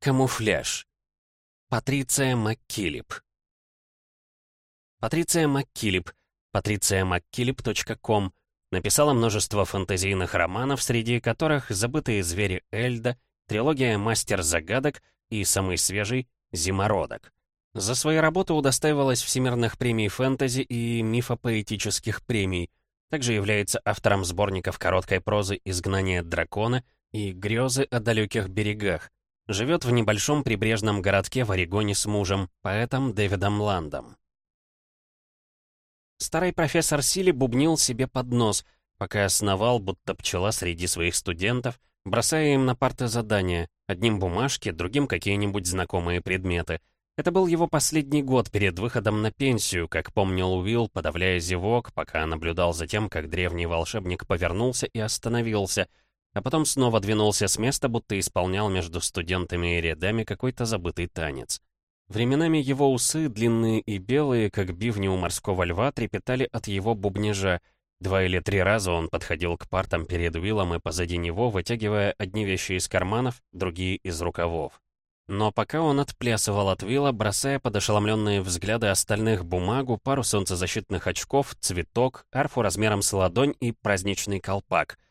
Камуфляж. Патриция МакКиллип. Патриция МакКиллип, patriciamckkillip.com, написала множество фэнтезийных романов, среди которых «Забытые звери Эльда», трилогия «Мастер загадок» и самый свежий «Зимородок». За свои работы удостаивалась всемирных премий фэнтези и мифопоэтических премий. Также является автором сборников короткой прозы «Изгнание дракона» и «Грезы о далеких берегах», Живет в небольшом прибрежном городке в Орегоне с мужем, поэтом Дэвидом Ландом. Старый профессор Сили бубнил себе под нос, пока основал, будто пчела среди своих студентов, бросая им на парты задания, одним бумажки, другим какие-нибудь знакомые предметы. Это был его последний год перед выходом на пенсию, как помнил Уилл, подавляя зевок, пока наблюдал за тем, как древний волшебник повернулся и остановился — а потом снова двинулся с места, будто исполнял между студентами и рядами какой-то забытый танец. Временами его усы, длинные и белые, как бивни у морского льва, трепетали от его бубнежа. Два или три раза он подходил к партам перед Уиллом и позади него, вытягивая одни вещи из карманов, другие из рукавов. Но пока он отплясывал от Вилла, бросая под ошеломленные взгляды остальных бумагу, пару солнцезащитных очков, цветок, арфу размером с ладонь и праздничный колпак —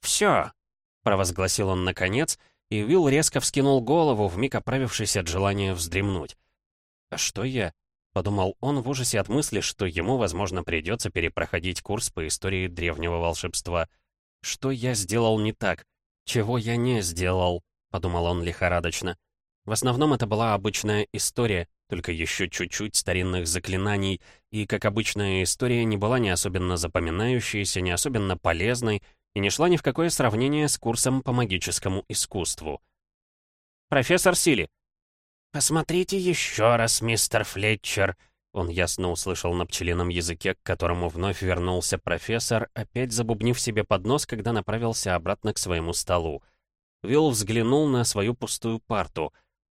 «Все!» — провозгласил он наконец, и Уилл резко вскинул голову, вмиг оправившись от желания вздремнуть. «А что я?» — подумал он в ужасе от мысли, что ему, возможно, придется перепроходить курс по истории древнего волшебства. «Что я сделал не так? Чего я не сделал?» — подумал он лихорадочно. В основном это была обычная история, только еще чуть-чуть старинных заклинаний, и, как обычная история, не была ни особенно запоминающейся, ни особенно полезной, и не шла ни в какое сравнение с курсом по магическому искусству. «Профессор Сили!» «Посмотрите еще раз, мистер Флетчер!» Он ясно услышал на пчелином языке, к которому вновь вернулся профессор, опять забубнив себе под нос, когда направился обратно к своему столу. Вилл взглянул на свою пустую парту,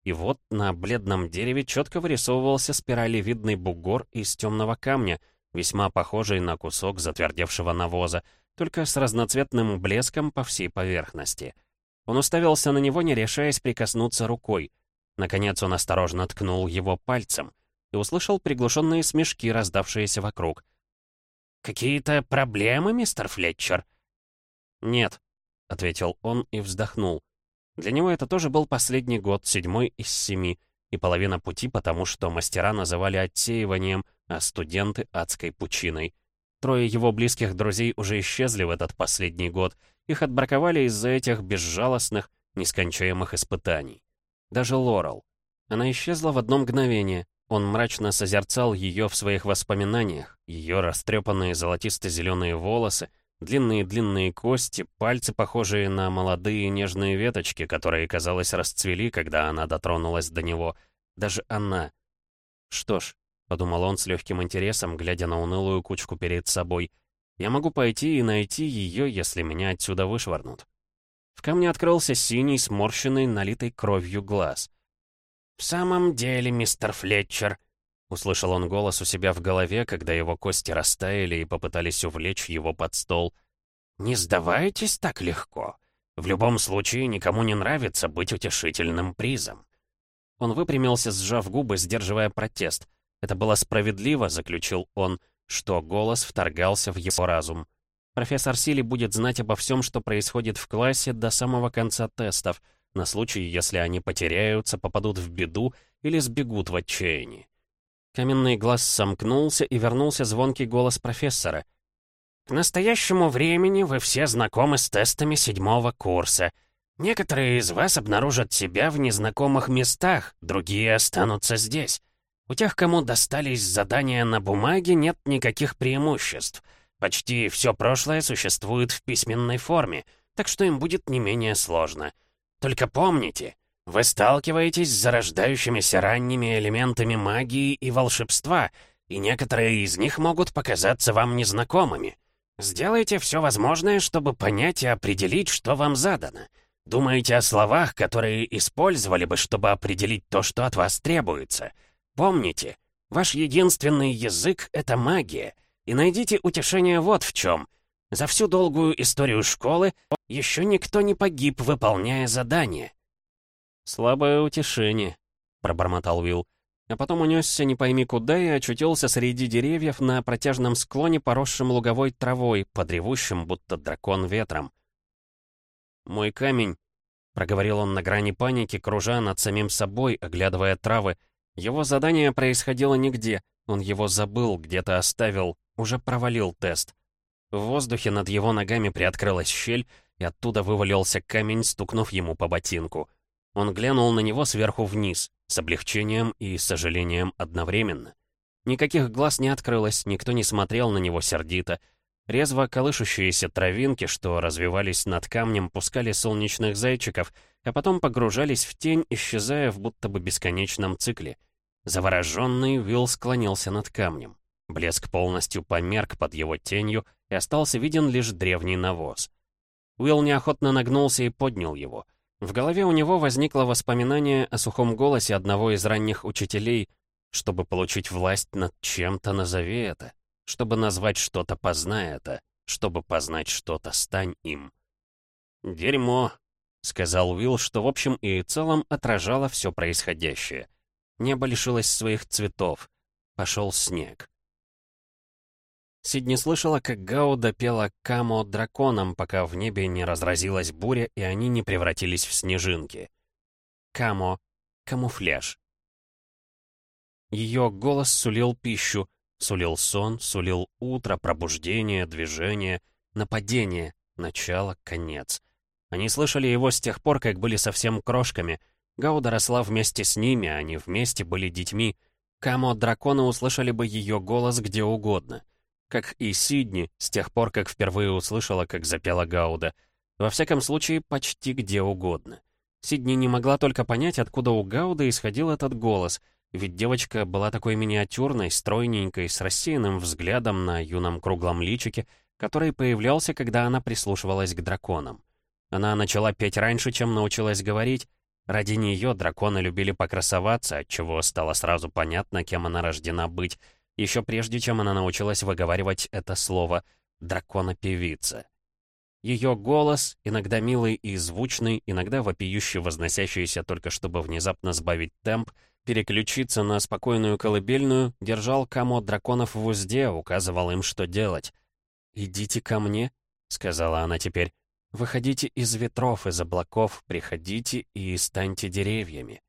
и вот на бледном дереве четко вырисовывался спиралевидный бугор из темного камня, весьма похожий на кусок затвердевшего навоза, только с разноцветным блеском по всей поверхности. Он уставился на него, не решаясь прикоснуться рукой. Наконец он осторожно ткнул его пальцем и услышал приглушенные смешки, раздавшиеся вокруг. «Какие-то проблемы, мистер Флетчер?» «Нет», — ответил он и вздохнул. Для него это тоже был последний год, седьмой из семи, и половина пути, потому что мастера называли отсеиванием, а студенты — адской пучиной. Трое его близких друзей уже исчезли в этот последний год. Их отбраковали из-за этих безжалостных, нескончаемых испытаний. Даже Лорел. Она исчезла в одно мгновение. Он мрачно созерцал ее в своих воспоминаниях, ее растрепанные золотисто-зеленые волосы, длинные-длинные кости, пальцы, похожие на молодые нежные веточки, которые, казалось, расцвели, когда она дотронулась до него. Даже она. Что ж, подумал он с легким интересом, глядя на унылую кучку перед собой. «Я могу пойти и найти ее, если меня отсюда вышвырнут». В камне открылся синий, сморщенный, налитый кровью глаз. «В самом деле, мистер Флетчер», — услышал он голос у себя в голове, когда его кости растаяли и попытались увлечь его под стол. «Не сдавайтесь так легко. В любом случае, никому не нравится быть утешительным призом». Он выпрямился, сжав губы, сдерживая протест — это было справедливо, заключил он, что голос вторгался в его разум. Профессор Сили будет знать обо всем, что происходит в классе до самого конца тестов, на случай, если они потеряются, попадут в беду или сбегут в отчаянии. Каменный глаз сомкнулся, и вернулся звонкий голос профессора. «К настоящему времени вы все знакомы с тестами седьмого курса. Некоторые из вас обнаружат себя в незнакомых местах, другие останутся здесь. У тех, кому достались задания на бумаге, нет никаких преимуществ. Почти все прошлое существует в письменной форме, так что им будет не менее сложно. Только помните, вы сталкиваетесь с зарождающимися ранними элементами магии и волшебства, и некоторые из них могут показаться вам незнакомыми. Сделайте все возможное, чтобы понять и определить, что вам задано. Думайте о словах, которые использовали бы, чтобы определить то, что от вас требуется — Помните, ваш единственный язык — это магия, и найдите утешение вот в чем. За всю долгую историю школы еще никто не погиб, выполняя задание. «Слабое утешение», — пробормотал Уилл. А потом унесся не пойми куда и очутился среди деревьев на протяжном склоне, поросшем луговой травой, подревущим, будто дракон ветром. «Мой камень», — проговорил он на грани паники, кружа над самим собой, оглядывая травы. Его задание происходило нигде, он его забыл, где-то оставил, уже провалил тест. В воздухе над его ногами приоткрылась щель, и оттуда вывалился камень, стукнув ему по ботинку. Он глянул на него сверху вниз, с облегчением и сожалением одновременно. Никаких глаз не открылось, никто не смотрел на него сердито. Резво колышущиеся травинки, что развивались над камнем, пускали солнечных зайчиков, а потом погружались в тень, исчезая в будто бы бесконечном цикле. Завороженный Уилл склонился над камнем. Блеск полностью померк под его тенью, и остался виден лишь древний навоз. Уилл неохотно нагнулся и поднял его. В голове у него возникло воспоминание о сухом голосе одного из ранних учителей «Чтобы получить власть над чем-то, назови это. Чтобы назвать что-то, познай это. Чтобы познать что-то, стань им». «Дерьмо», — сказал Уилл, что в общем и целом отражало все происходящее. Небо лишилось своих цветов. Пошел снег. Сидни слышала, как Гауда пела «Камо» драконам, пока в небе не разразилась буря, и они не превратились в снежинки. «Камо» — камуфляж. Ее голос сулил пищу, сулил сон, сулил утро, пробуждение, движение, нападение, начало, конец. Они слышали его с тех пор, как были совсем крошками. Гауда росла вместе с ними, они вместе были детьми. Камо драконы услышали бы ее голос где угодно — как и Сидни, с тех пор, как впервые услышала, как запела Гауда. Во всяком случае, почти где угодно. Сидни не могла только понять, откуда у Гауда исходил этот голос, ведь девочка была такой миниатюрной, стройненькой, с рассеянным взглядом на юном круглом личике, который появлялся, когда она прислушивалась к драконам. Она начала петь раньше, чем научилась говорить. Ради нее драконы любили покрасоваться, отчего стало сразу понятно, кем она рождена быть — еще прежде, чем она научилась выговаривать это слово «дракона-певица». Ее голос, иногда милый и звучный, иногда вопиюще возносящийся только чтобы внезапно сбавить темп, переключиться на спокойную колыбельную, держал Камо драконов в узде, указывал им, что делать. «Идите ко мне», — сказала она теперь, — «выходите из ветров, из облаков, приходите и станьте деревьями».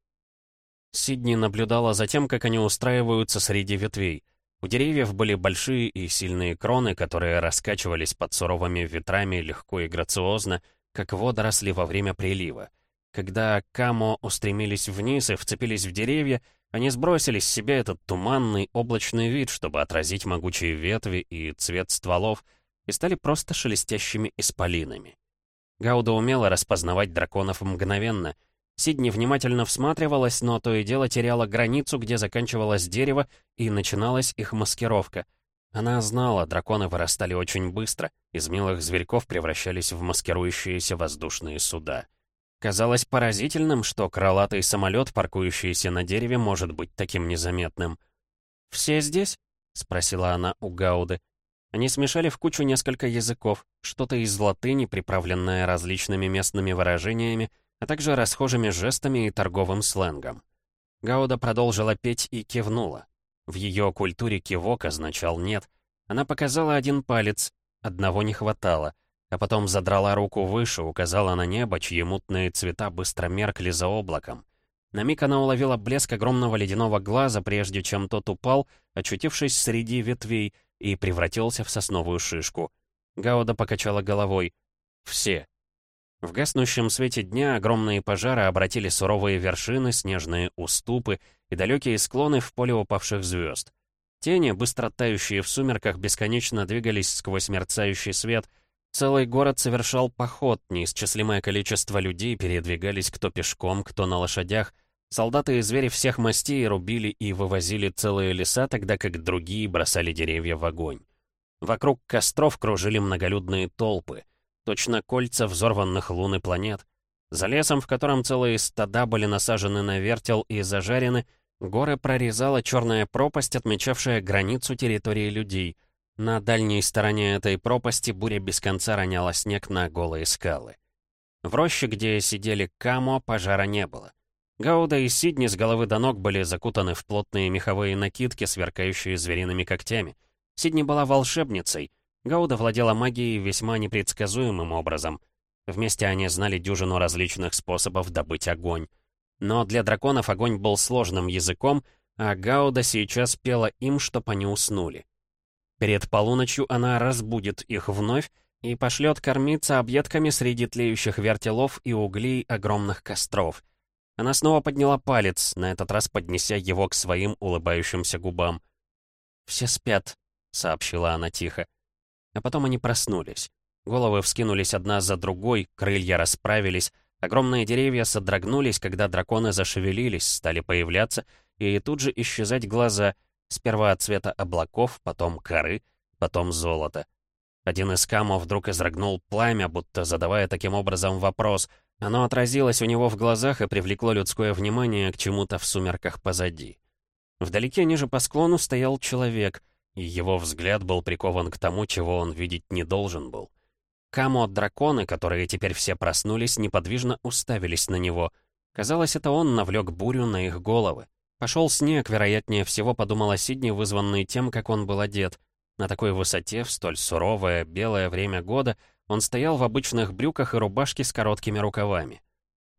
Сидни наблюдала за тем, как они устраиваются среди ветвей. У деревьев были большие и сильные кроны, которые раскачивались под суровыми ветрами легко и грациозно, как водоросли во время прилива. Когда Камо устремились вниз и вцепились в деревья, они сбросили с себя этот туманный облачный вид, чтобы отразить могучие ветви и цвет стволов, и стали просто шелестящими исполинами. Гауда умела распознавать драконов мгновенно — Сидни внимательно всматривалась, но то и дело теряла границу, где заканчивалось дерево, и начиналась их маскировка. Она знала, драконы вырастали очень быстро, из милых зверьков превращались в маскирующиеся воздушные суда. Казалось поразительным, что крылатый самолет, паркующийся на дереве, может быть таким незаметным. «Все здесь?» — спросила она у Гауды. Они смешали в кучу несколько языков, что-то из латыни, приправленное различными местными выражениями, а также расхожими жестами и торговым сленгом. Гауда продолжила петь и кивнула. В ее культуре кивок означал «нет». Она показала один палец, одного не хватало, а потом задрала руку выше, указала на небо, чьи мутные цвета быстро меркли за облаком. На миг она уловила блеск огромного ледяного глаза, прежде чем тот упал, очутившись среди ветвей, и превратился в сосновую шишку. Гауда покачала головой. «Все. В гаснущем свете дня огромные пожары обратили суровые вершины, снежные уступы и далекие склоны в поле упавших звезд. Тени, быстро тающие в сумерках, бесконечно двигались сквозь мерцающий свет. Целый город совершал поход, неисчислимое количество людей передвигались кто пешком, кто на лошадях. Солдаты и звери всех мастей рубили и вывозили целые леса, тогда как другие бросали деревья в огонь. Вокруг костров кружили многолюдные толпы — точно кольца взорванных лун и планет. За лесом, в котором целые стада были насажены на вертел и зажарены, горы прорезала черная пропасть, отмечавшая границу территории людей. На дальней стороне этой пропасти буря без конца роняла снег на голые скалы. В роще, где сидели Камо, пожара не было. Гауда и Сидни с головы до ног были закутаны в плотные меховые накидки, сверкающие звериными когтями. Сидни была волшебницей. Гауда владела магией весьма непредсказуемым образом. Вместе они знали дюжину различных способов добыть огонь. Но для драконов огонь был сложным языком, а Гауда сейчас пела им, чтоб они уснули. Перед полуночью она разбудит их вновь и пошлет кормиться объедками среди тлеющих вертелов и углей огромных костров. Она снова подняла палец, на этот раз поднеся его к своим улыбающимся губам. «Все спят», — сообщила она тихо. А потом они проснулись. Головы вскинулись одна за другой, крылья расправились, огромные деревья содрогнулись, когда драконы зашевелились, стали появляться, и тут же исчезать глаза, сперва от цвета облаков, потом коры, потом золота. Один из камов вдруг изрыгнул пламя, будто задавая таким образом вопрос. Оно отразилось у него в глазах и привлекло людское внимание к чему-то в сумерках позади. Вдалеке ниже по склону стоял человек, и его взгляд был прикован к тому, чего он видеть не должен был. Камо-драконы, которые теперь все проснулись, неподвижно уставились на него. Казалось, это он навлек бурю на их головы. Пошел снег, вероятнее всего, подумала Сидни, вызванный тем, как он был одет. На такой высоте, в столь суровое, белое время года, он стоял в обычных брюках и рубашке с короткими рукавами.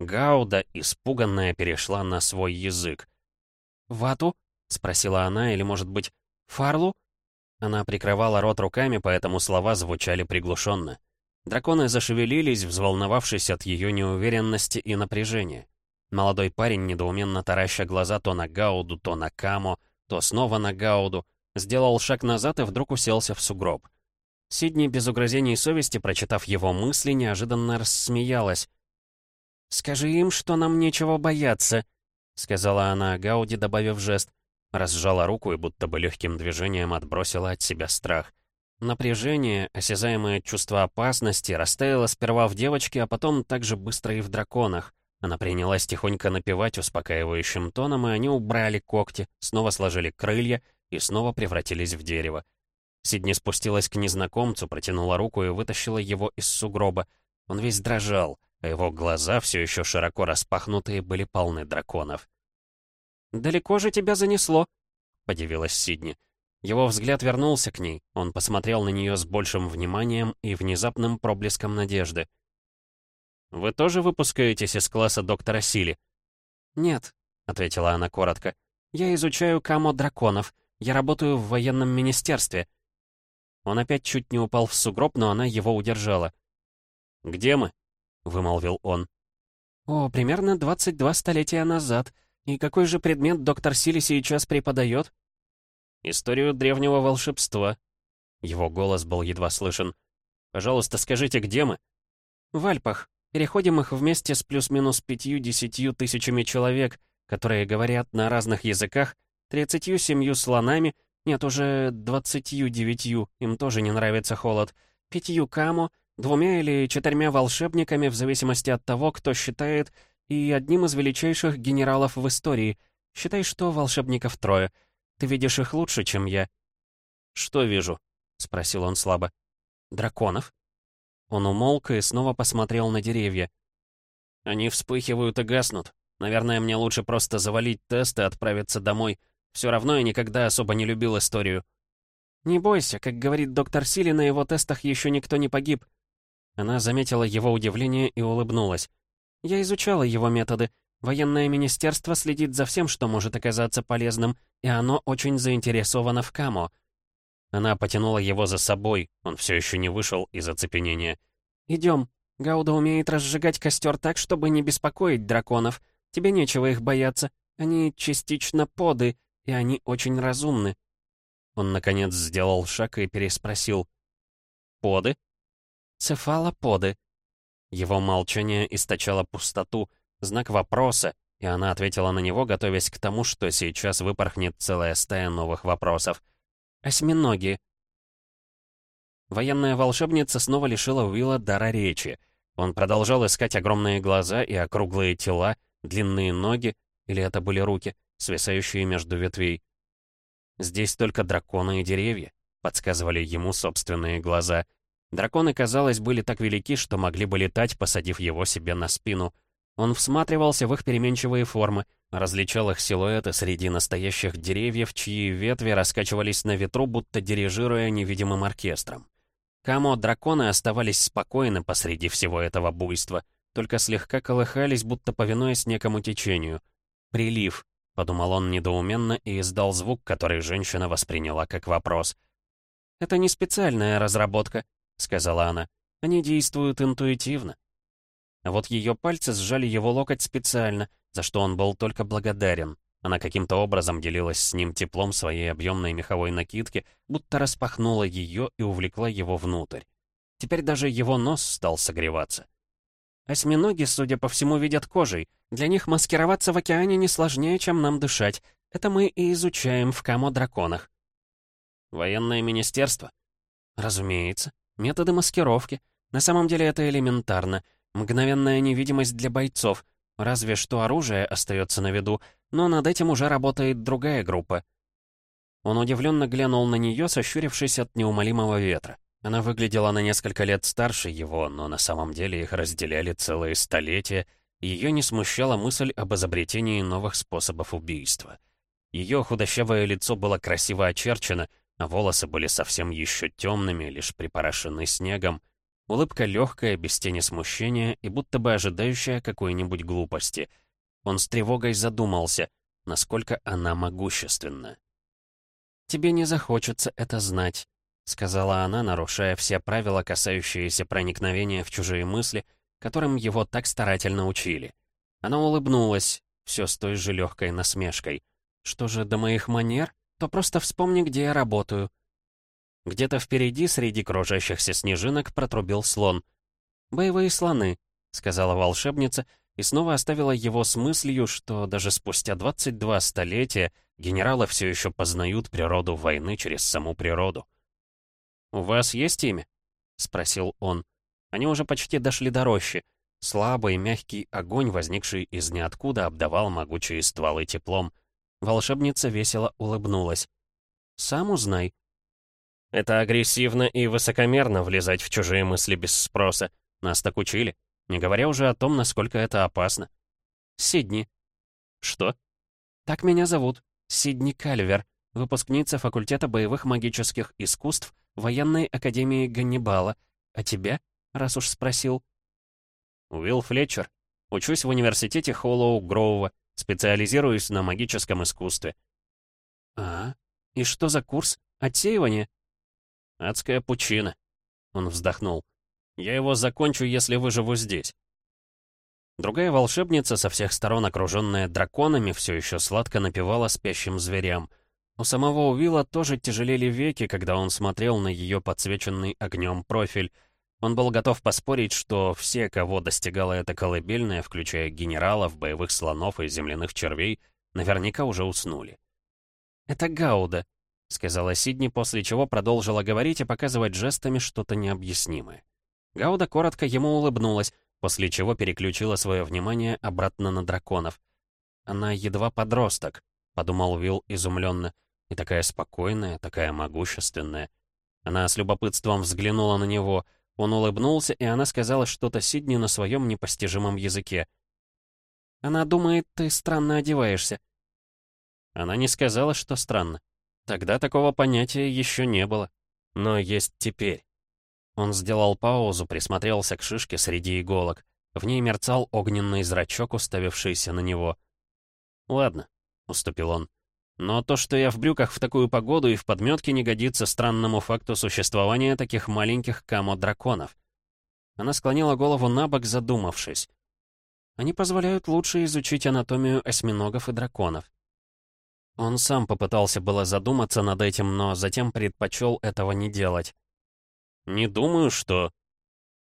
Гауда, испуганная, перешла на свой язык. «Вату?» — спросила она, или, может быть, «Фарлу?» Она прикрывала рот руками, поэтому слова звучали приглушенно. Драконы зашевелились, взволновавшись от ее неуверенности и напряжения. Молодой парень, недоуменно тараща глаза то на Гауду, то на Камо, то снова на Гауду, Сделал шаг назад и вдруг уселся в сугроб. Сидни, без угрозений совести, прочитав его мысли, неожиданно рассмеялась. «Скажи им, что нам нечего бояться», — сказала она Гауди, добавив жест. Разжала руку и будто бы легким движением отбросила от себя страх. Напряжение, осязаемое чувство опасности, растаяло сперва в девочке, а потом так же быстро и в драконах. Она принялась тихонько напевать успокаивающим тоном, и они убрали когти, снова сложили крылья и снова превратились в дерево. Сидни спустилась к незнакомцу, протянула руку и вытащила его из сугроба. Он весь дрожал, а его глаза, все еще широко распахнутые, были полны драконов. «Далеко же тебя занесло?» — подивилась Сидни. Его взгляд вернулся к ней, он посмотрел на нее с большим вниманием и внезапным проблеском надежды. «Вы тоже выпускаетесь из класса доктора Сили?» «Нет», — ответила она коротко. «Я изучаю камо драконов. Я работаю в военном министерстве». Он опять чуть не упал в сугроб, но она его удержала. «Где мы?» — вымолвил он. «О, примерно 22 столетия назад. И какой же предмет доктор Сили сейчас преподает?» «Историю древнего волшебства». Его голос был едва слышен. «Пожалуйста, скажите, где мы?» «В Альпах. Переходим их вместе с плюс-минус пятью-десятью тысячами человек, которые говорят на разных языках Тридцатью семью слонами, нет, уже двадцатью девятью, им тоже не нравится холод, пятью камо, двумя или четырьмя волшебниками, в зависимости от того, кто считает, и одним из величайших генералов в истории. Считай, что волшебников трое. Ты видишь их лучше, чем я». «Что вижу?» — спросил он слабо. «Драконов». Он умолк и снова посмотрел на деревья. «Они вспыхивают и гаснут. Наверное, мне лучше просто завалить тест и отправиться домой. Все равно я никогда особо не любил историю. «Не бойся, как говорит доктор Сили, на его тестах еще никто не погиб». Она заметила его удивление и улыбнулась. «Я изучала его методы. Военное министерство следит за всем, что может оказаться полезным, и оно очень заинтересовано в Камо». Она потянула его за собой, он все еще не вышел из оцепенения. «Идем. Гауда умеет разжигать костер так, чтобы не беспокоить драконов. Тебе нечего их бояться. Они частично поды, и они очень разумны». Он, наконец, сделал шаг и переспросил. «Поды?» «Цефалоподы». Его молчание источало пустоту, знак вопроса, и она ответила на него, готовясь к тому, что сейчас выпорхнет целая стая новых вопросов. «Осьминоги». Военная волшебница снова лишила Уилла дара речи. Он продолжал искать огромные глаза и округлые тела, длинные ноги, или это были руки, свисающие между ветвей. «Здесь только драконы и деревья», — подсказывали ему собственные глаза. Драконы, казалось, были так велики, что могли бы летать, посадив его себе на спину. Он всматривался в их переменчивые формы, различал их силуэты среди настоящих деревьев, чьи ветви раскачивались на ветру, будто дирижируя невидимым оркестром. Камо-драконы оставались спокойны посреди всего этого буйства, только слегка колыхались, будто повинуясь некому течению. «Прилив», — подумал он недоуменно и издал звук, который женщина восприняла как вопрос. «Это не специальная разработка», — сказала она. «Они действуют интуитивно». А вот ее пальцы сжали его локоть специально, за что он был только благодарен. Она каким-то образом делилась с ним теплом своей объемной меховой накидки, будто распахнула ее и увлекла его внутрь. Теперь даже его нос стал согреваться. Осьминоги, судя по всему, видят кожей. Для них маскироваться в океане не сложнее, чем нам дышать. Это мы и изучаем в Камо-драконах. Военное министерство? Разумеется. Методы маскировки. На самом деле это элементарно. Мгновенная невидимость для бойцов. Разве что оружие остается на виду, но над этим уже работает другая группа. Он удивленно глянул на нее, сощурившись от неумолимого ветра. Она выглядела на несколько лет старше его, но на самом деле их разделяли целые столетия, и ее не смущала мысль об изобретении новых способов убийства. Ее худощавое лицо было красиво очерчено, а волосы были совсем еще темными, лишь припорошены снегом. Улыбка легкая, без тени смущения и будто бы ожидающая какой-нибудь глупости. Он с тревогой задумался, насколько она могущественна. «Тебе не захочется это знать», — сказала она, нарушая все правила, касающиеся проникновения в чужие мысли, которым его так старательно учили. Она улыбнулась, все с той же легкой насмешкой. «Что же до моих манер? То просто вспомни, где я работаю». Где-то впереди, среди кружащихся снежинок, протрубил слон. «Боевые слоны», — сказала волшебница, и снова оставила его с мыслью, что даже спустя 22 столетия генералы все еще познают природу войны через саму природу. «У вас есть имя?» — спросил он. Они уже почти дошли до рощи. Слабый мягкий огонь, возникший из ниоткуда, обдавал могучие стволы теплом. Волшебница весело улыбнулась. «Сам узнай». «Это агрессивно и высокомерно влезать в чужие мысли без спроса. Нас так учили. Не говоря уже о том, насколько это опасно». «Сидни». «Что?» «Так меня зовут. Сидни Кальвер, выпускница факультета боевых магических искусств военной академии Ганнибала. А тебя, раз уж спросил?» «Уилл Флетчер. Учусь в университете Холлоу Гроува. Специализируюсь на магическом искусстве». «А, и что за курс? Отсеивание?» «Адская пучина», — он вздохнул. «Я его закончу, если выживу здесь». Другая волшебница, со всех сторон окруженная драконами, все еще сладко напевала спящим зверям — у самого Уилла тоже тяжелели веки, когда он смотрел на ее подсвеченный огнем профиль. Он был готов поспорить, что все, кого достигала эта колыбельная, включая генералов, боевых слонов и земляных червей, наверняка уже уснули. «Это Гауда», — сказала Сидни, после чего продолжила говорить и показывать жестами что-то необъяснимое. Гауда коротко ему улыбнулась, после чего переключила свое внимание обратно на драконов. «Она едва подросток», — подумал Уилл изумленно. И такая спокойная, такая могущественная. Она с любопытством взглянула на него. Он улыбнулся, и она сказала что-то Сидни на своем непостижимом языке. «Она думает, ты странно одеваешься». Она не сказала, что странно. Тогда такого понятия еще не было. Но есть теперь. Он сделал паузу, присмотрелся к шишке среди иголок. В ней мерцал огненный зрачок, уставившийся на него. «Ладно», — уступил он. Но то, что я в брюках в такую погоду и в подметке не годится странному факту существования таких маленьких камо-драконов. Она склонила голову на бок, задумавшись. Они позволяют лучше изучить анатомию осьминогов и драконов. Он сам попытался было задуматься над этим, но затем предпочел этого не делать. «Не думаю, что...»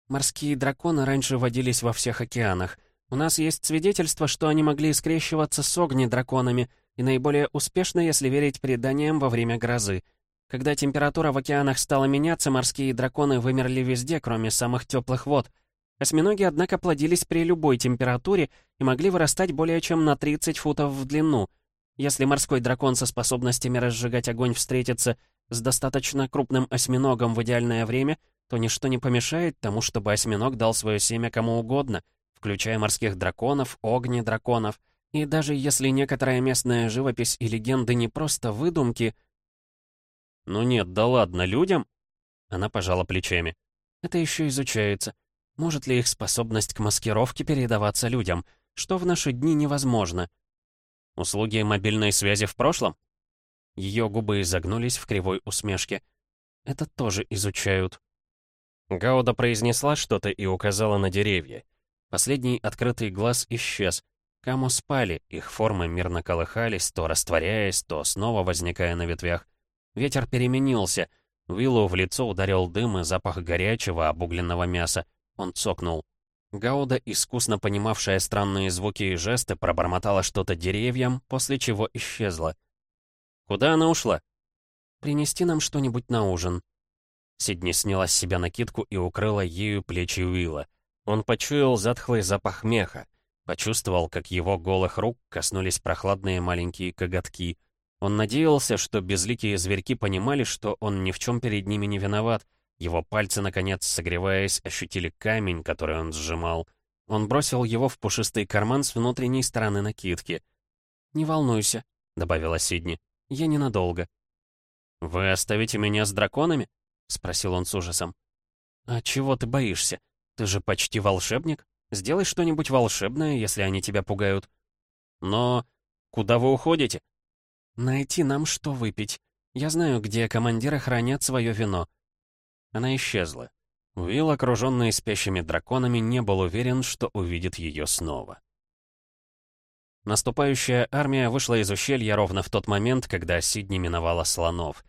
Морские драконы раньше водились во всех океанах. У нас есть свидетельство, что они могли скрещиваться с огни-драконами — и наиболее успешно, если верить преданиям во время грозы. Когда температура в океанах стала меняться, морские драконы вымерли везде, кроме самых теплых вод. Осьминоги, однако, плодились при любой температуре и могли вырастать более чем на 30 футов в длину. Если морской дракон со способностями разжигать огонь встретится с достаточно крупным осьминогом в идеальное время, то ничто не помешает тому, чтобы осьминог дал свое семя кому угодно, включая морских драконов, огни-драконов. И даже если некоторая местная живопись и легенды не просто выдумки... «Ну нет, да ладно, людям?» Она пожала плечами. «Это еще изучается. Может ли их способность к маскировке передаваться людям, что в наши дни невозможно?» «Услуги мобильной связи в прошлом?» Ее губы изогнулись в кривой усмешке. «Это тоже изучают». Гауда произнесла что-то и указала на деревья. Последний открытый глаз исчез. Каму спали, их формы мирно колыхались, то растворяясь, то снова возникая на ветвях. Ветер переменился. Виллу в лицо ударил дым и запах горячего, обугленного мяса. Он цокнул. Гауда, искусно понимавшая странные звуки и жесты, пробормотала что-то деревьям, после чего исчезла. «Куда она ушла?» «Принести нам что-нибудь на ужин». Сидни сняла с себя накидку и укрыла ею плечи Уилла. Он почуял затхлый запах меха, почувствовал, как его голых рук коснулись прохладные маленькие коготки. Он надеялся, что безликие зверьки понимали, что он ни в чем перед ними не виноват. Его пальцы, наконец, согреваясь, ощутили камень, который он сжимал. Он бросил его в пушистый карман с внутренней стороны накидки. «Не волнуйся», — добавила Сидни. «Я ненадолго». «Вы оставите меня с драконами?» — спросил он с ужасом. «А чего ты боишься? Ты же почти волшебник. Сделай что-нибудь волшебное, если они тебя пугают». «Но куда вы уходите?» «Найти нам что выпить. Я знаю, где командиры хранят свое вино». Она исчезла. Уилл, окруженный спящими драконами, не был уверен, что увидит ее снова. Наступающая армия вышла из ущелья ровно в тот момент, когда Сидни миновала слонов.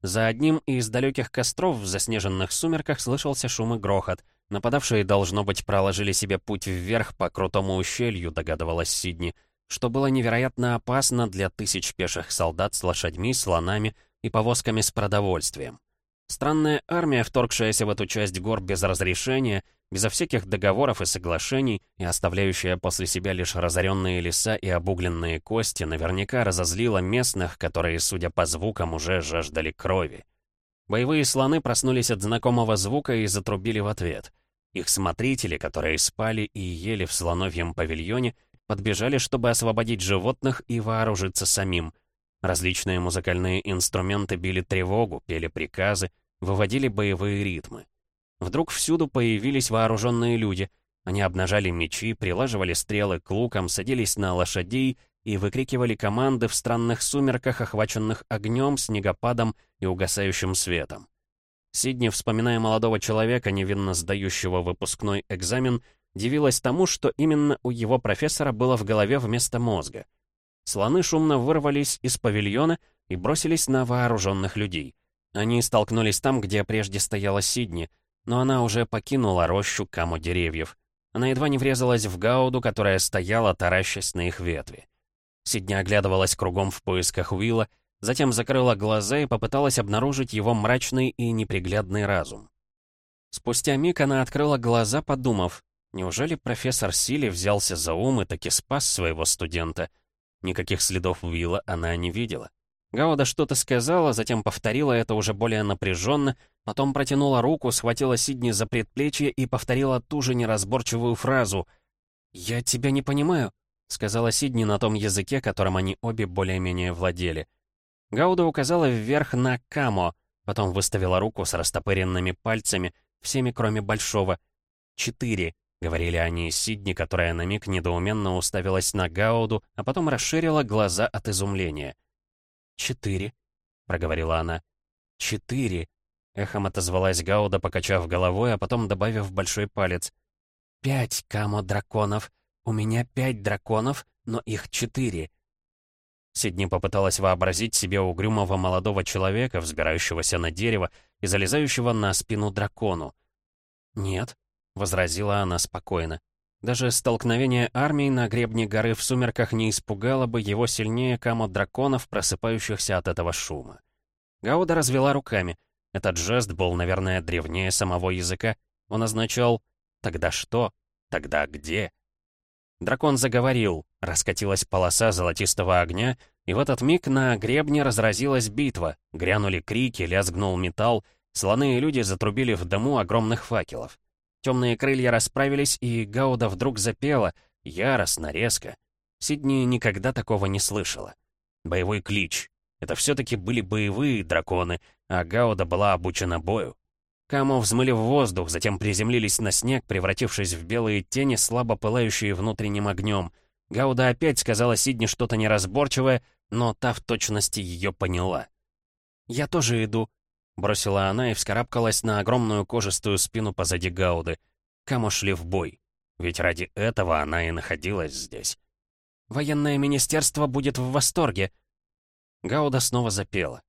За одним из далеких костров в заснеженных сумерках слышался шум и грохот. Нападавшие, должно быть, проложили себе путь вверх по крутому ущелью, догадывалась Сидни, что было невероятно опасно для тысяч пеших солдат с лошадьми, слонами и повозками с продовольствием. Странная армия, вторгшаяся в эту часть гор без разрешения, безо всяких договоров и соглашений, и оставляющая после себя лишь разоренные леса и обугленные кости, наверняка разозлила местных, которые, судя по звукам, уже жаждали крови. Боевые слоны проснулись от знакомого звука и затрубили в ответ. Их смотрители, которые спали и ели в слоновьем павильоне, подбежали, чтобы освободить животных и вооружиться самим — Различные музыкальные инструменты били тревогу, пели приказы, выводили боевые ритмы. Вдруг всюду появились вооруженные люди. Они обнажали мечи, прилаживали стрелы к лукам, садились на лошадей и выкрикивали команды в странных сумерках, охваченных огнем, снегопадом и угасающим светом. Сидни, вспоминая молодого человека, невинно сдающего выпускной экзамен, дивилась тому, что именно у его профессора было в голове вместо мозга — Слоны шумно вырвались из павильона и бросились на вооруженных людей. Они столкнулись там, где прежде стояла Сидни, но она уже покинула рощу каму деревьев. Она едва не врезалась в Гауду, которая стояла, таращась на их ветви. Сидни оглядывалась кругом в поисках Уилла, затем закрыла глаза и попыталась обнаружить его мрачный и неприглядный разум. Спустя миг она открыла глаза, подумав, неужели профессор Сили взялся за ум и таки спас своего студента — Никаких следов Уилла она не видела. Гауда что-то сказала, затем повторила это уже более напряженно, потом протянула руку, схватила Сидни за предплечье и повторила ту же неразборчивую фразу. «Я тебя не понимаю», — сказала Сидни на том языке, которым они обе более-менее владели. Гауда указала вверх на Камо, потом выставила руку с растопыренными пальцами, всеми кроме большого. «Четыре», — говорили они Сидни, которая на миг недоуменно уставилась на Гауду, а потом расширила глаза от изумления. «Четыре», — проговорила она. «Четыре», — эхом отозвалась Гауда, покачав головой, а потом добавив большой палец. «Пять камо-драконов. У меня пять драконов, но их четыре». Сидни попыталась вообразить себе угрюмого молодого человека, взбирающегося на дерево и залезающего на спину дракону. «Нет», возразила она спокойно. Даже столкновение армий на гребне горы в сумерках не испугало бы его сильнее камо драконов, просыпающихся от этого шума. Гауда развела руками. Этот жест был, наверное, древнее самого языка. Он означал «тогда что? Тогда где?» Дракон заговорил, раскатилась полоса золотистого огня, и в этот миг на гребне разразилась битва, грянули крики, лязгнул металл, слоны и люди затрубили в дому огромных факелов. Темные крылья расправились, и Гауда вдруг запела, яростно, резко. Сидни никогда такого не слышала. Боевой клич. Это все-таки были боевые драконы, а Гауда была обучена бою. Камо взмыли в воздух, затем приземлились на снег, превратившись в белые тени, слабо пылающие внутренним огнем. Гауда опять сказала Сидни что-то неразборчивое, но та в точности ее поняла. «Я тоже иду», — бросила она и вскарабкалась на огромную кожистую спину позади Гауды. Камо шли в бой, ведь ради этого она и находилась здесь. «Военное министерство будет в восторге», Гауда снова запела.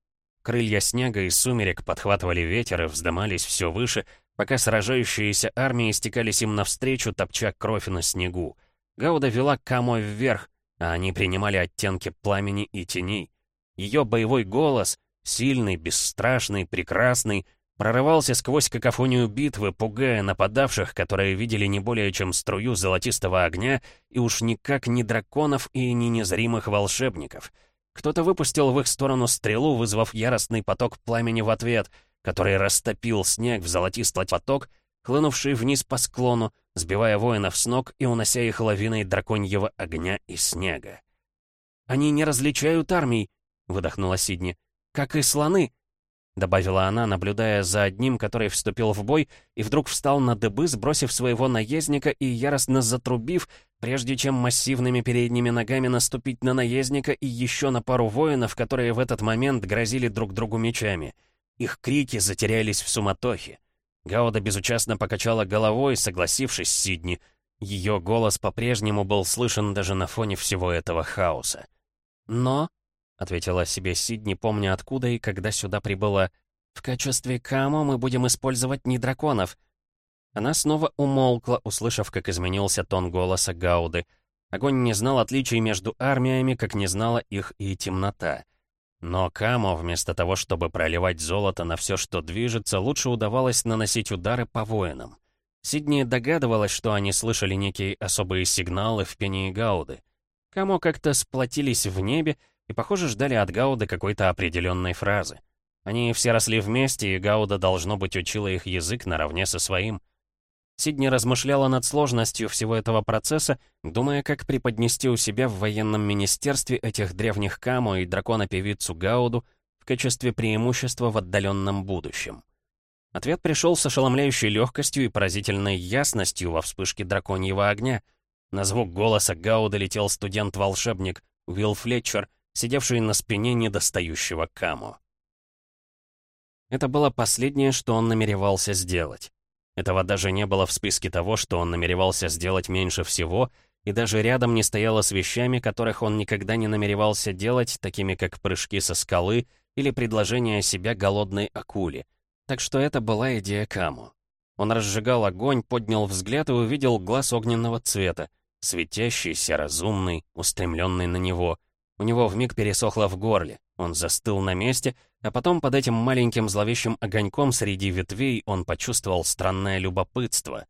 Крылья снега и сумерек подхватывали ветер и вздымались все выше, пока сражающиеся армии стекались им навстречу, топча кровь на снегу. Гауда вела Камо вверх, а они принимали оттенки пламени и теней. Ее боевой голос, сильный, бесстрашный, прекрасный, прорывался сквозь какофонию битвы, пугая нападавших, которые видели не более чем струю золотистого огня, и уж никак не драконов и не незримых волшебников — кто-то выпустил в их сторону стрелу, вызвав яростный поток пламени в ответ, который растопил снег в золотистый поток, хлынувший вниз по склону, сбивая воинов с ног и унося их лавиной драконьего огня и снега. «Они не различают армий», — выдохнула Сидни, — «как и слоны добавила она, наблюдая за одним, который вступил в бой и вдруг встал на дыбы, сбросив своего наездника и яростно затрубив, прежде чем массивными передними ногами наступить на наездника и еще на пару воинов, которые в этот момент грозили друг другу мечами. Их крики затерялись в суматохе. Гауда безучастно покачала головой, согласившись с Сидни. Ее голос по-прежнему был слышен даже на фоне всего этого хаоса. Но ответила себе Сидни, помня откуда и когда сюда прибыла. «В качестве камо мы будем использовать не драконов». Она снова умолкла, услышав, как изменился тон голоса Гауды. Огонь не знал отличий между армиями, как не знала их и темнота. Но Камо, вместо того, чтобы проливать золото на все, что движется, лучше удавалось наносить удары по воинам. Сидни догадывалась, что они слышали некие особые сигналы в пении Гауды. Камо как-то сплотились в небе, и, похоже, ждали от Гауда какой-то определенной фразы. Они все росли вместе, и Гауда, должно быть, учила их язык наравне со своим. Сидни размышляла над сложностью всего этого процесса, думая, как преподнести у себя в военном министерстве этих древних Камо и дракона-певицу Гауду в качестве преимущества в отдаленном будущем. Ответ пришел с ошеломляющей легкостью и поразительной ясностью во вспышке драконьего огня. На звук голоса Гауда летел студент-волшебник Уилл Флетчер — сидевший на спине недостающего Камо. Это было последнее, что он намеревался сделать. Этого даже не было в списке того, что он намеревался сделать меньше всего, и даже рядом не стояло с вещами, которых он никогда не намеревался делать, такими как прыжки со скалы или предложение себя голодной акуле. Так что это была идея Каму. Он разжигал огонь, поднял взгляд и увидел глаз огненного цвета, светящийся, разумный, устремленный на него — у него вмиг пересохло в горле. Он застыл на месте, а потом под этим маленьким зловещим огоньком среди ветвей он почувствовал странное любопытство.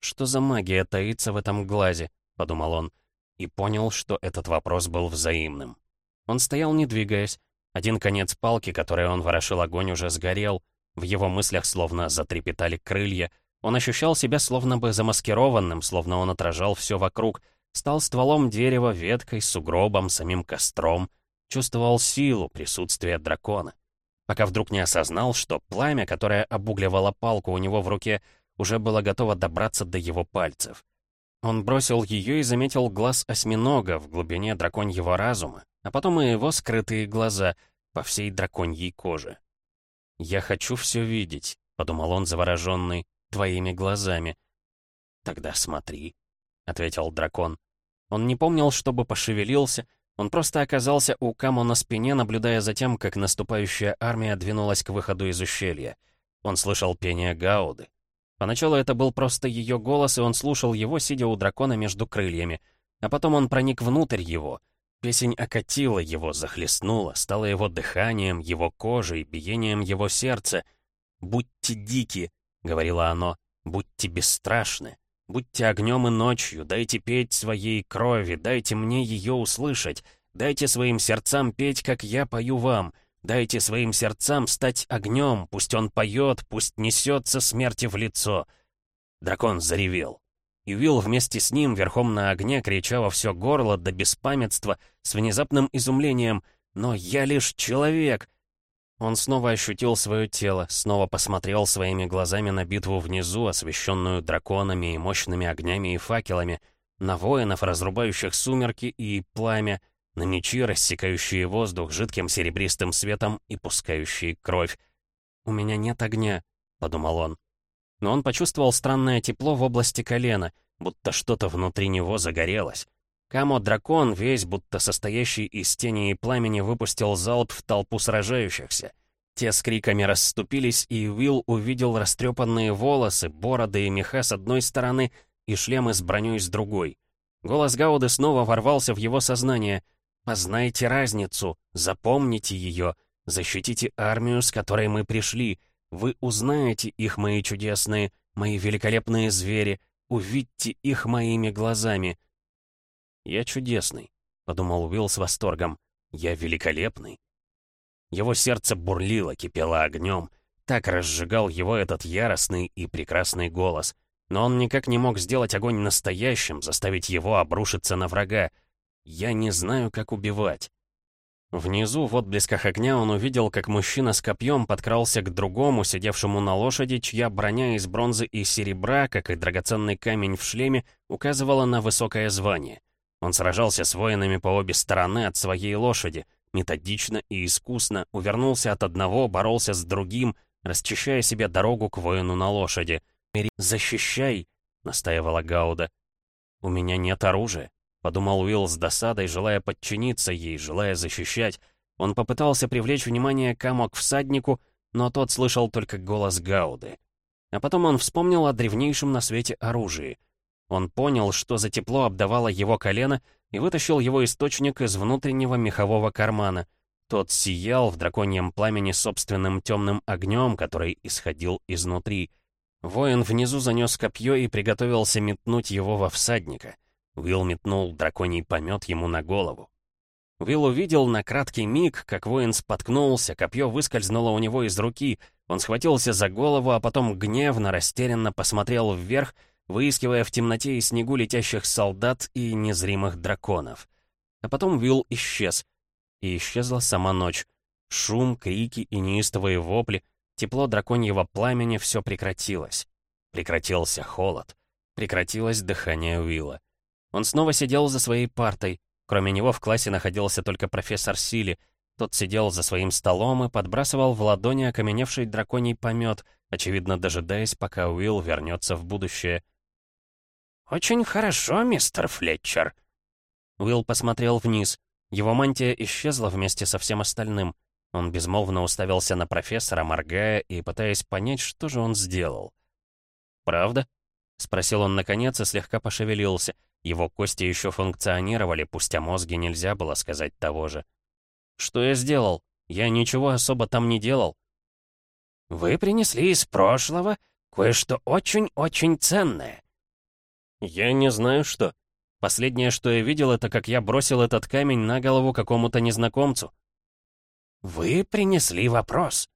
«Что за магия таится в этом глазе?» — подумал он, и понял, что этот вопрос был взаимным. Он стоял, не двигаясь. Один конец палки, которой он ворошил огонь, уже сгорел. В его мыслях словно затрепетали крылья. Он ощущал себя словно бы замаскированным, словно он отражал все вокруг — Стал стволом дерева, веткой, сугробом, самим костром. Чувствовал силу, присутствие дракона. Пока вдруг не осознал, что пламя, которое обугливало палку у него в руке, уже было готово добраться до его пальцев. Он бросил ее и заметил глаз осьминога в глубине драконьего разума, а потом и его скрытые глаза по всей драконьей коже. «Я хочу все видеть», — подумал он завороженный, — «твоими глазами». «Тогда смотри», — ответил дракон. Он не помнил, чтобы пошевелился, он просто оказался у Камо на спине, наблюдая за тем, как наступающая армия двинулась к выходу из ущелья. Он слышал пение Гауды. Поначалу это был просто ее голос, и он слушал его, сидя у дракона между крыльями. А потом он проник внутрь его. Песень окатила его, захлестнула, стала его дыханием, его кожей, биением его сердца. «Будьте дики», — говорило оно, — «будьте бесстрашны». Будьте огнем и ночью, дайте петь своей крови, дайте мне ее услышать, дайте своим сердцам петь, как я пою вам, дайте своим сердцам стать огнем, пусть он поет, пусть несется смерти в лицо. Дракон заревел. И Уилл вместе с ним, верхом на огне, крича во все горло до беспамятства, с внезапным изумлением «Но я лишь человек!» Он снова ощутил свое тело, снова посмотрел своими глазами на битву внизу, освещенную драконами и мощными огнями и факелами, на воинов, разрубающих сумерки и пламя, на мечи, рассекающие воздух жидким серебристым светом и пускающие кровь. «У меня нет огня», — подумал он. Но он почувствовал странное тепло в области колена, будто что-то внутри него загорелось. Камо-дракон, весь будто состоящий из тени и пламени, выпустил залп в толпу сражающихся. Те с криками расступились, и Уилл увидел растрепанные волосы, бороды и меха с одной стороны и шлемы с броней с другой. Голос Гауды снова ворвался в его сознание. «Познайте разницу, запомните ее, защитите армию, с которой мы пришли. Вы узнаете их, мои чудесные, мои великолепные звери, увидьте их моими глазами». «Я чудесный», — подумал Уилл с восторгом. «Я великолепный». Его сердце бурлило, кипело огнем. Так разжигал его этот яростный и прекрасный голос. Но он никак не мог сделать огонь настоящим, заставить его обрушиться на врага. «Я не знаю, как убивать». Внизу, в отблесках огня, он увидел, как мужчина с копьем подкрался к другому, сидевшему на лошади, чья броня из бронзы и серебра, как и драгоценный камень в шлеме, указывала на высокое звание. Он сражался с воинами по обе стороны от своей лошади, методично и искусно увернулся от одного, боролся с другим, расчищая себе дорогу к воину на лошади. «Защищай!» — настаивала Гауда. «У меня нет оружия», — подумал Уилл с досадой, желая подчиниться ей, желая защищать. Он попытался привлечь внимание Камо к всаднику, но тот слышал только голос Гауды. А потом он вспомнил о древнейшем на свете оружии — он понял, что за тепло обдавало его колено, и вытащил его источник из внутреннего мехового кармана. Тот сиял в драконьем пламени собственным темным огнем, который исходил изнутри. Воин внизу занес копье и приготовился метнуть его во всадника. Уилл метнул драконий помет ему на голову. Уилл увидел на краткий миг, как воин споткнулся, копье выскользнуло у него из руки, он схватился за голову, а потом гневно, растерянно посмотрел вверх выискивая в темноте и снегу летящих солдат и незримых драконов. А потом Вилл исчез. И исчезла сама ночь. Шум, крики и неистовые вопли, тепло драконьего пламени — все прекратилось. Прекратился холод. Прекратилось дыхание Уилла. Он снова сидел за своей партой. Кроме него в классе находился только профессор Сили. Тот сидел за своим столом и подбрасывал в ладони окаменевший драконий помет, очевидно дожидаясь, пока Уилл вернется в будущее — «Очень хорошо, мистер Флетчер». Уилл посмотрел вниз. Его мантия исчезла вместе со всем остальным. Он безмолвно уставился на профессора, моргая и пытаясь понять, что же он сделал. «Правда?» — спросил он наконец и слегка пошевелился. Его кости еще функционировали, пусть о мозге нельзя было сказать того же. «Что я сделал? Я ничего особо там не делал». «Вы принесли из прошлого кое-что очень-очень ценное. «Я не знаю что. Последнее, что я видел, это как я бросил этот камень на голову какому-то незнакомцу». «Вы принесли вопрос».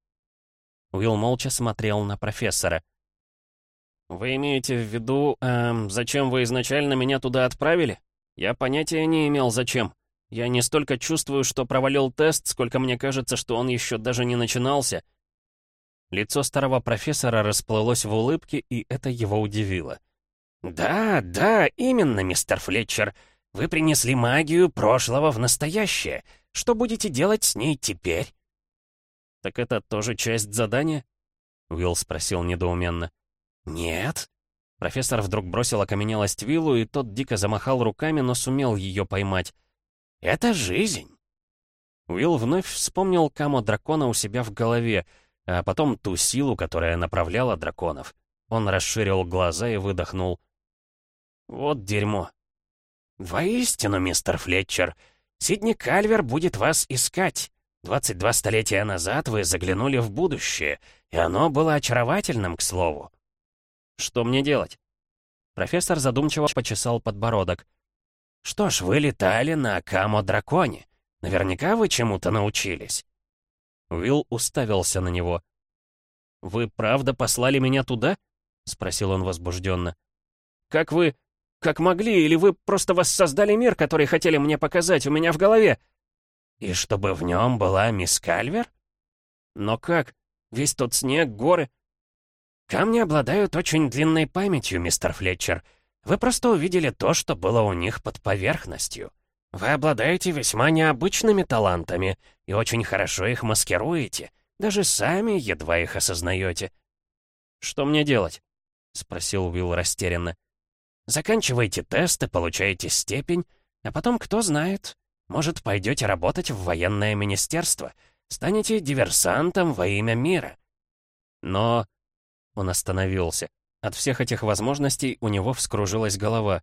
Уилл молча смотрел на профессора. «Вы имеете в виду, эм, зачем вы изначально меня туда отправили? Я понятия не имел, зачем. Я не столько чувствую, что провалил тест, сколько мне кажется, что он еще даже не начинался». Лицо старого профессора расплылось в улыбке, и это его удивило. «Да, да, именно, мистер Флетчер. Вы принесли магию прошлого в настоящее. Что будете делать с ней теперь?» «Так это тоже часть задания?» Уилл спросил недоуменно. «Нет». Профессор вдруг бросил окаменелость Виллу, и тот дико замахал руками, но сумел ее поймать. «Это жизнь!» Уилл вновь вспомнил камо дракона у себя в голове, а потом ту силу, которая направляла драконов. Он расширил глаза и выдохнул. Вот дерьмо. Воистину, мистер Флетчер, Сидни Кальвер будет вас искать. 22 столетия назад вы заглянули в будущее, и оно было очаровательным, к слову. Что мне делать? Профессор задумчиво почесал подбородок. Что ж, вы летали на Акамо-драконе. Наверняка вы чему-то научились. Уилл уставился на него. «Вы правда послали меня туда?» — спросил он возбужденно. «Как вы... Как могли, или вы просто воссоздали мир, который хотели мне показать у меня в голове?» «И чтобы в нем была мисс Кальвер?» «Но как? Весь тот снег, горы...» «Камни обладают очень длинной памятью, мистер Флетчер. Вы просто увидели то, что было у них под поверхностью. Вы обладаете весьма необычными талантами и очень хорошо их маскируете. Даже сами едва их осознаете». «Что мне делать?» — спросил Уилл растерянно. «Заканчивайте тесты, получаете степень, а потом, кто знает, может, пойдете работать в военное министерство, станете диверсантом во имя мира». Но... Он остановился. От всех этих возможностей у него вскружилась голова.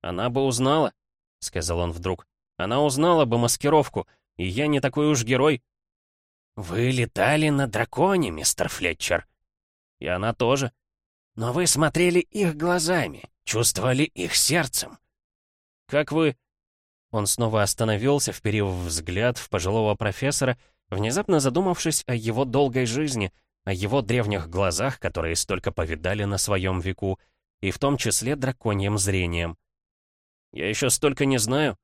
«Она бы узнала», — сказал он вдруг. «Она узнала бы маскировку, и я не такой уж герой». «Вы летали на драконе, мистер Флетчер». «И она тоже». «Но вы смотрели их глазами, чувствовали их сердцем». «Как вы...» Он снова остановился, вперив взгляд в пожилого профессора, внезапно задумавшись о его долгой жизни, о его древних глазах, которые столько повидали на своем веку, и в том числе драконьим зрением. «Я еще столько не знаю».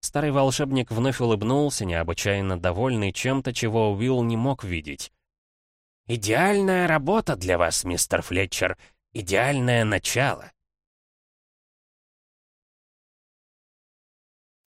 Старый волшебник вновь улыбнулся, необычайно довольный чем-то, чего Уилл не мог видеть. «Идеальная работа для вас, мистер Флетчер, идеальное начало.